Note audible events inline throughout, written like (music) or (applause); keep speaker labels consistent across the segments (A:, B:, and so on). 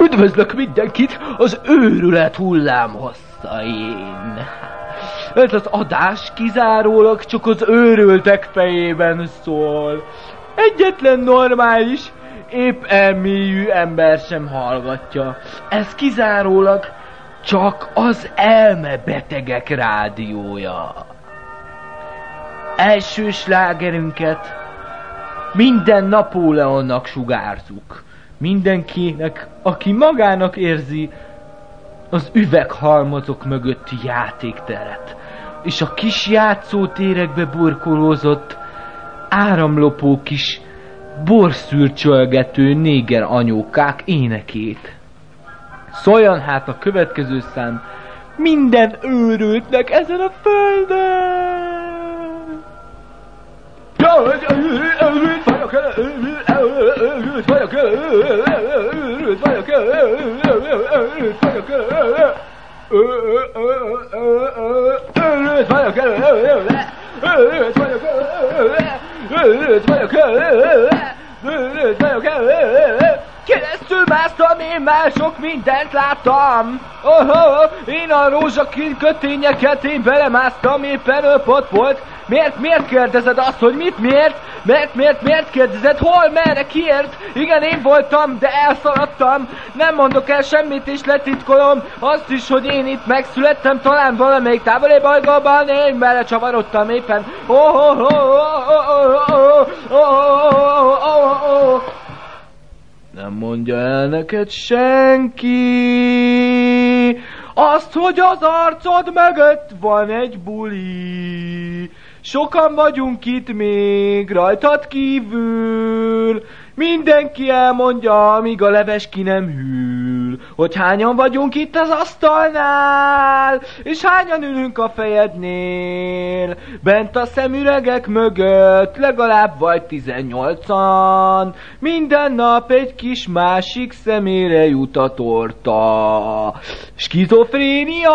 A: Üdvözlök mindenkit az őrület hullám hosszain. Ez az adás kizárólag csak az őrültek fejében szól. Egyetlen normális, épp elmélyű ember sem hallgatja. Ez kizárólag csak az elmebetegek rádiója. Első slágerünket minden Napóleonnak sugárzuk. Mindenkinek, aki magának érzi az üveghalmazok mögötti játékteret, és a kis játszótérekbe burkolózott áramlopó kis borszürcsölgető néger anyókák énekét. Szóljon hát a következő szám minden őrültnek ezen a földön! Vagyok, őrült vagyok, őrült vagyok, őrült vagyok, őrült vagyok, őrült vagyok, őrült vagyok, őrült vagyok, Keresztül másztam, én már sok mindent láttam. Oh, oh, én a rózsakin kötényeket én belemásztam, éppen öpott volt. Miért, miért kérdezed azt, hogy mit, miért? Miért, miért, miért kérdezed? Hol, merre, kiért? Igen, én voltam, de elszaladtam. Nem mondok el semmit, és letitkolom azt is, hogy én itt megszülettem, talán valamelyik távoli bolygóban, én belecsavarodtam éppen. Oh, oh, oh, oh, oh, oh, oh, oh, oh, oh. Nem mondja el neked senki azt, hogy az arcod mögött van egy buli. Sokan vagyunk itt még, rajtad kívül. Mindenki elmondja, amíg a leves ki nem hűl, hogy hányan vagyunk itt az asztalnál, és hányan ülünk a fejednél, bent a szemüregek mögött, legalább vagy tizennyolcan, minden nap egy kis másik szemére jut a torta. Skizofrénia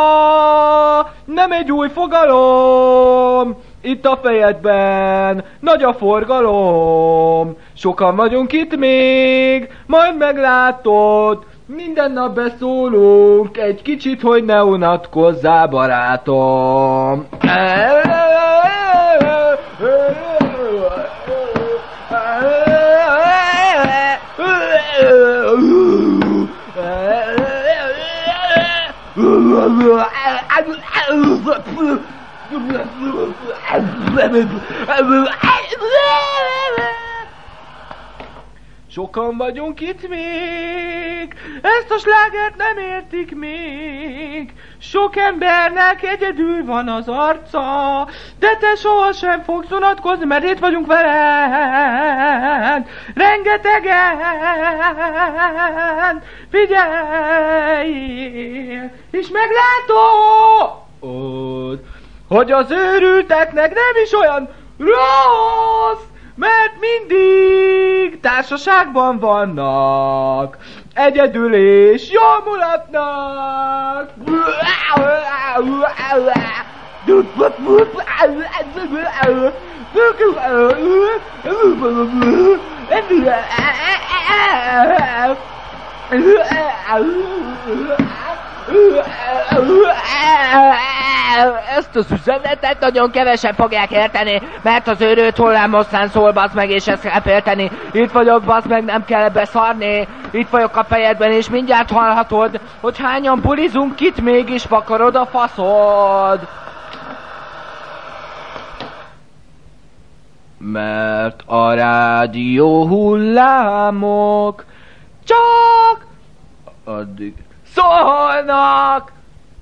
A: nem egy új fogalom, itt a fejedben, nagy a forgalom, sokan vagyunk itt még, majd meglátod, minden nap beszólunk, egy kicsit, hogy ne unatkozzál, barátom. (laughs) Sokan vagyunk itt még, ezt a slágert nem értik még. Sok embernek egyedül van az arca, de te sohasem fogsz unatkozni, mert itt vagyunk veled. Rengetegen, figyelj, és meglátod, hogy az őrülteknek nem is olyan rossz, mert mindig társaságban vannak, egyedül és jól mulatnak. Ezt az üzenetet nagyon kevesen fogják érteni, mert az őrült hullám hosszán szól, basz meg, és ezt kell félteni. Itt vagyok, basz meg, nem kell ebbe szarni. Itt vagyok a fejedben, és mindjárt hallhatod, hogy hányan bulizunk itt mégis vakarod a faszod. Mert a rádió hullámok csak addig szólnak,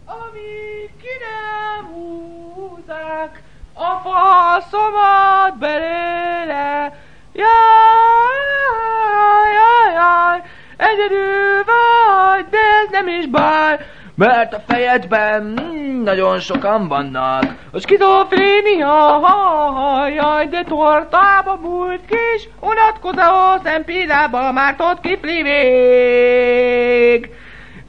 A: amíg ki nem húzzák a faszomat belőle. Jaj, jaj, jaj, egyedül vagy, de ez nem is baj, mert a fejedben nagyon sokan vannak. A skizofrénia, jaj, de tortába múlt kis, unatkozó szempillába már kifli még.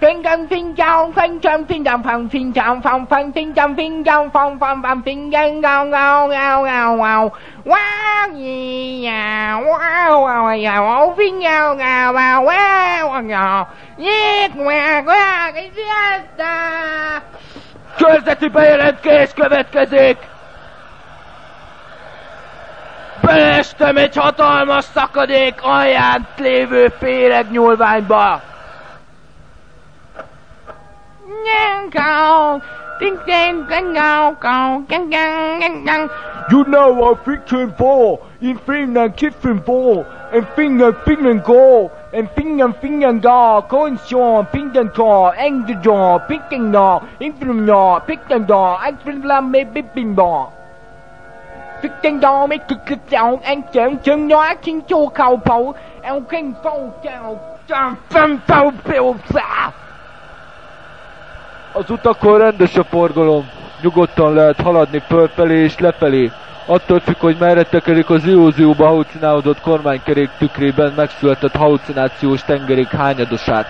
B: Phinh gang phinh chao phinh chăm phinh đam phang phinh chao phong phang phinh chăm phinh chao phong phong phang phinh gang gao gao gao gao gao wow gì ya wow wow ya wow phinh gao gao gao wow gao Nyit meg, cái siesta! Körzeti bejelentés következik! Beleestem egy hatalmas szakadék alján lévő féreg nyúlványba!
A: ngang
B: cầu
A: tiếng khen cánh ngao cầu căng căng
B: căng
A: căng.
B: You know I picture ball in film and kid film ball and finger finger go, and finger finger go coin shaw finger cò anh the jaw picking nọ in film nhỏ picking đỏ anh film làm mê bip bình bò. Phích chân đo mấy cực cực chào, anh chém chân nhỏ chính chua khẩu phẫu em khen phẫu chào chào phẫu phẫu phẫu phẫu
A: Az utakon rendes a forgalom. Nyugodtan lehet haladni fölfelé és lefelé. Attól függ, hogy merre tekerik az illúzióba halucinálódott kormánykerék tükrében megszületett halucinációs tengerék hányadosát.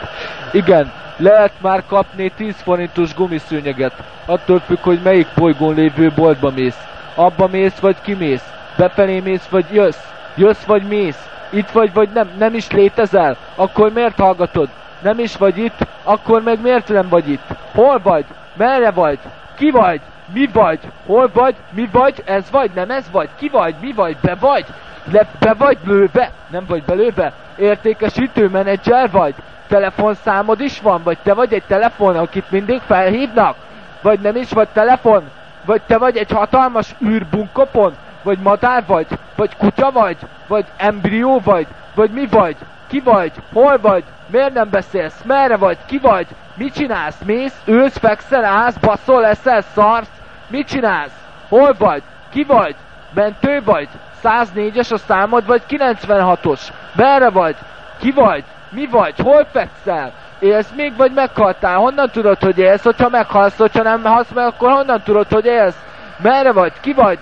A: Igen, lehet már kapni 10 forintos gumiszőnyeget. Attól függ, hogy melyik bolygón lévő boltba mész. Abba mész vagy kimész. Befelé mész vagy jössz. Jössz vagy mész. Itt vagy vagy nem, nem is létezel. Akkor miért hallgatod? Nem is vagy itt, akkor meg miért nem vagy itt? Hol vagy? Merre vagy? Ki vagy? Mi vagy? Hol vagy? Mi vagy? Ez vagy? Nem ez vagy? Ki vagy? Mi vagy? Be vagy? Le, be vagy lőve? Nem vagy belőve? Értékesítő menedzser vagy? Telefonszámod is van? Vagy te vagy egy telefon, akit mindig felhívnak? Vagy nem is vagy telefon? Vagy te vagy egy hatalmas űrbunkopon? Vagy madár vagy? Vagy kutya vagy? Vagy embrió vagy? Vagy mi vagy? Ki vagy? Hol vagy? Miért nem beszélsz? Merre vagy? Ki vagy? Mit csinálsz? Mész? Ülsz? Fekszel? Állsz? Baszol? Eszel? Szarsz? Mit csinálsz? Hol vagy? Ki vagy? Mentő vagy? 104-es a számod, vagy 96-os? Merre vagy? Ki vagy? Mi vagy? Hol fekszel? Élsz még, vagy meghaltál? Honnan tudod, hogy élsz? Hogyha meghalsz, hogyha nem halsz meg, akkor honnan tudod, hogy élsz? Merre vagy? Ki vagy?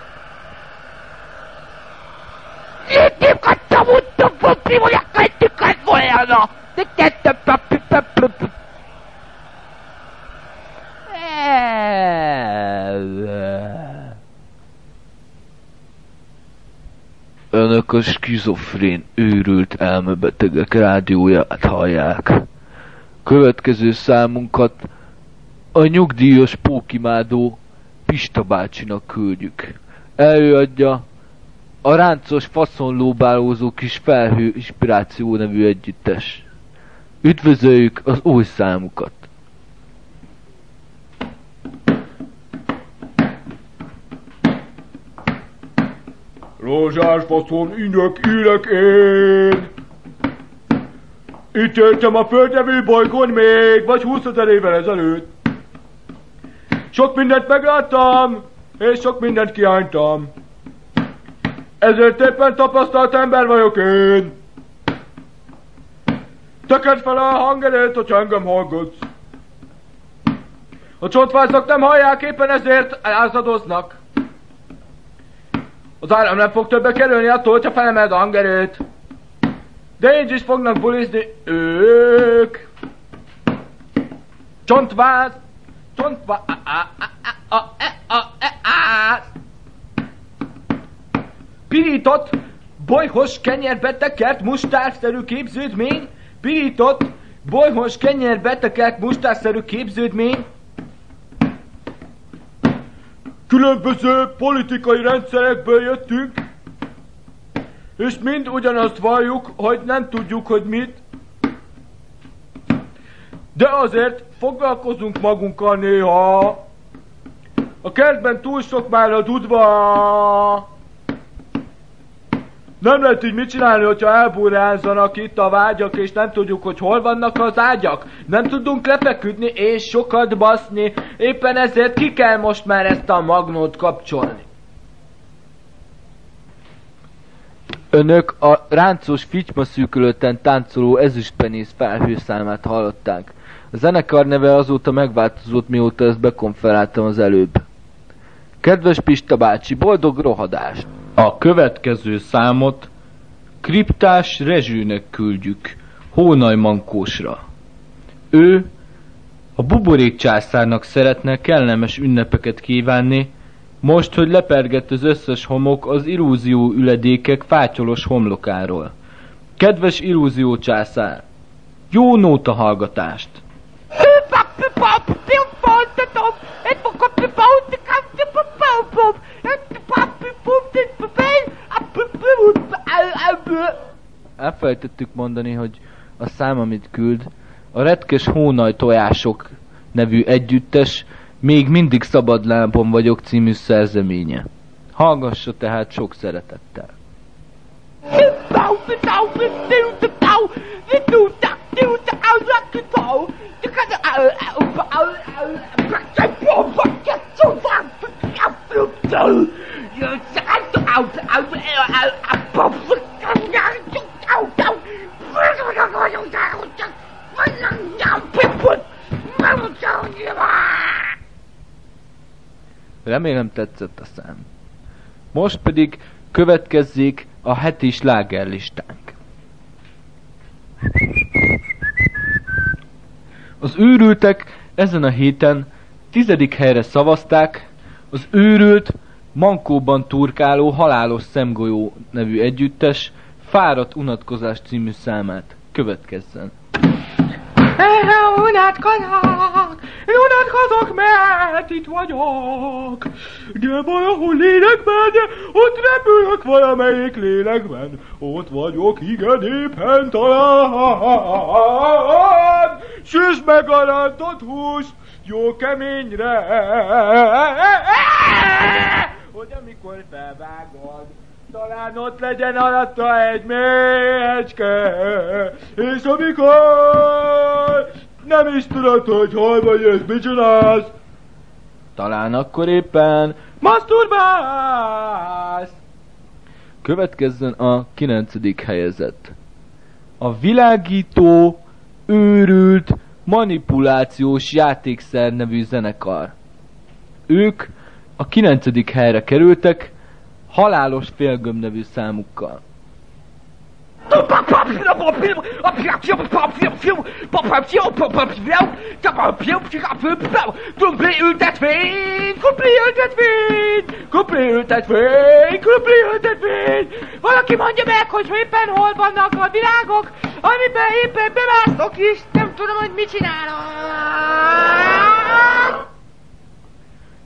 A: Önök a skizofrén, őrült elmebetegek rádióját hallják. Következő számunkat a nyugdíjas pókimádó Pista bácsinak küldjük. Előadja a ráncos faszonlóbálózó kis felhő inspiráció nevű együttes. Üdvözöljük az új számukat!
B: Rózsás faszon, ünök, ülök én! Itt éltem a földnevű bolygón még, vagy 20 ezer évvel ezelőtt. Sok mindent megláttam, és sok mindent kiánytam. Ezért éppen tapasztalt ember vagyok én. Töked fel a hangerőt, hogy engem hallgatsz. A csontvázak nem hallják, éppen ezért elázadoznak. Az áram nem fog többe kerülni attól, hogyha felemeld a hangerőt. De így is fognak bulizni ők. Csontváz, csontváz, pirított, bolyhos kenyerbe tekert mustárszerű képződmény, pirított, bolyhos kenyerbe tekert mustárszerű képződmény, különböző politikai rendszerekből jöttünk, és mind ugyanazt valljuk, hogy nem tudjuk, hogy mit, de azért foglalkozunk magunkkal néha. A kertben túl sok már a dudva. Nem lehet így mit csinálni, hogyha elburrázzanak itt a vágyak, és nem tudjuk, hogy hol vannak az ágyak. Nem tudunk lefeküdni és sokat baszni, éppen ezért ki kell most már ezt a magnót kapcsolni.
A: Önök a ráncos fityma táncoló ezüstpenész felhőszámát hallották.
B: A zenekar neve azóta megváltozott, mióta ezt bekonferáltam az előbb. Kedves Pista bácsi, boldog rohadást!
A: A következő számot kriptás rezsűnek küldjük, Hónaj Mankósra. Ő a buborék császárnak szeretne kellemes ünnepeket kívánni, most, hogy lepergett az összes homok az illúzió üledékek fátyolos homlokáról. Kedves illúzió császár, jó nóta hallgatást!
B: Elfelejtettük mondani, hogy a szám, amit küld, a Retkes Hónaj Tojások nevű együttes Még mindig szabad lábon vagyok című szerzeménye. Hallgassa tehát sok szeretettel. Remélem tetszett a szám. Most pedig következzék a heti slágerlistánk. Az őrültek ezen a héten tizedik helyre szavazták az őrült, mankóban turkáló halálos szemgolyó nevű együttes Fáradt unatkozás című számát. Következzen.
A: Unatkozok, unatkozok, mert itt vagyok. De valahol lélekben, ott repülök valamelyik lélekben. Ott vagyok, igen, éppen talán. Süss meg a rántott hús, jó keményre. Amikor felvágod, talán ott legyen alatta egy méhecske, és amikor nem is tudod, hogy hol vagy és mit csinálsz,
B: talán akkor éppen
A: masturbálsz.
B: Következzen a kilencedik helyezett. A világító, őrült, manipulációs játékszer nevű zenekar. Ők a kilencedik helyre kerültek, halálos félgöm nevű számukkal.
A: Kumpli ültetvény, kumpli ültetvény, kumpli ültetvény, kumpli ültetvény. Valaki mondja meg, hogy éppen hol vannak a virágok, amiben éppen bemászok is, nem tudom, hogy mit csinálok.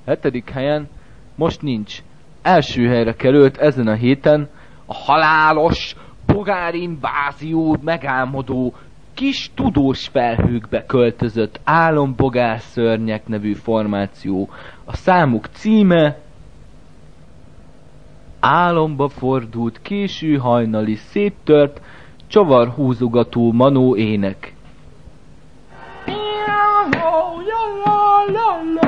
B: Hetedik helyen most nincs. Első helyre került ezen a héten a halálos, pogárinvázió megálmodó, kis tudós felhőkbe költözött álombogás szörnyek nevű formáció. A számuk címe Álomba fordult késő hajnali széttört, csavar húzogató manó ének.
A: La la la la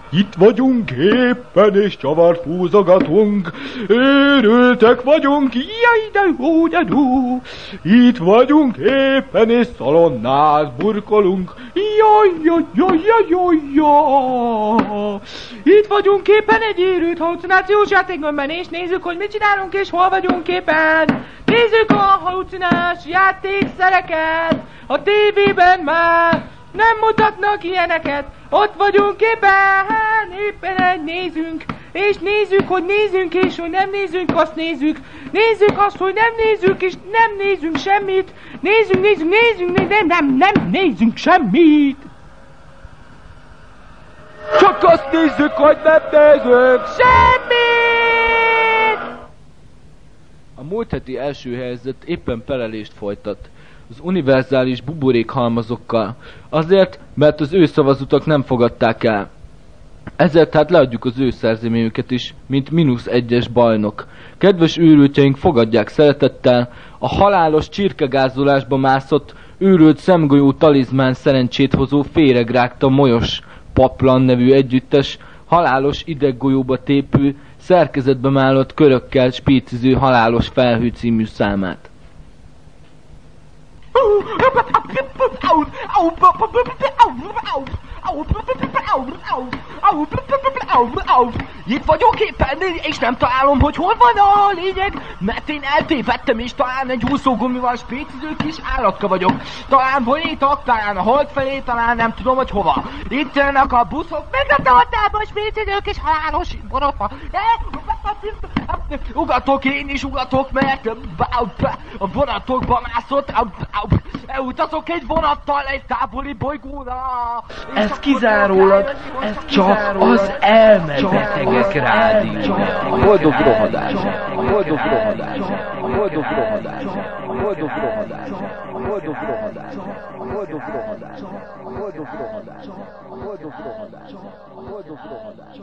A: itt vagyunk éppen, és csavar fúzogatunk, őrültek vagyunk, jaj, de hú, de dú. Itt vagyunk éppen, és szalonnát burkolunk, jaj, jaj, jaj, jaj, jaj, jaj. Itt vagyunk éppen egy érült halucinációs játékban, és nézzük, hogy mit csinálunk, és hol vagyunk éppen. Nézzük a halucinás játékszereket, a tévében már nem mutatnak ilyeneket, ott vagyunk éppen, éppen egy nézünk, és nézzük, hogy nézzünk, és hogy nem nézzünk, azt nézzük. Nézzük azt, hogy nem nézzük, és nem nézzünk semmit. Nézzünk, nézzünk, nézzünk, nem, nem, nem nézzünk semmit. Csak azt nézzük, hogy nem nézzük semmit!
B: A múlt heti első helyzet éppen pelelést folytat az univerzális buborékhalmazokkal. Azért, mert az ő szavazutak nem fogadták el. Ezért tehát leadjuk az ő szerzeményüket is, mint mínusz egyes bajnok. Kedves őrültjeink, fogadják szeretettel a halálos csirkegázolásba mászott, őrült szemgolyó talizmán szerencsét hozó féregrágta molyos paplan nevű együttes, halálos ideggolyóba tépő, szerkezetbe málott körökkel spíciző halálos felhő című számát.
A: Itt vagyok éppen, és nem találom, hogy hol van a lényeg, mert én eltévedtem, és talán egy úszógumival spéciző kis állatka vagyok. Talán vonítok, talán a hold felé, talán nem tudom, hogy hova. Itt jönnek a buszok, meg a tartában spécizők és halálos borotva. Ugatok én is, ugatok, mert a vonatokba mászott. Elutazok egy vonattal egy távoli bolygóra.
C: Ez kizárólag, ez csak az elmebetegek rádió.
B: Boldog rohadás! Boldog rohadás! Boldog rohadás! Boldog rohadás! Boldog rohadás! Boldog rohadás! Boldog rohadás! Boldog rohadás! Boldog rohadás!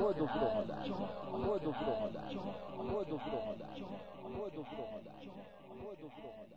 B: Boldog rohadás! Boldog rohadás! Boldog rohadás! Boldog rohadás! Boldog rohadás!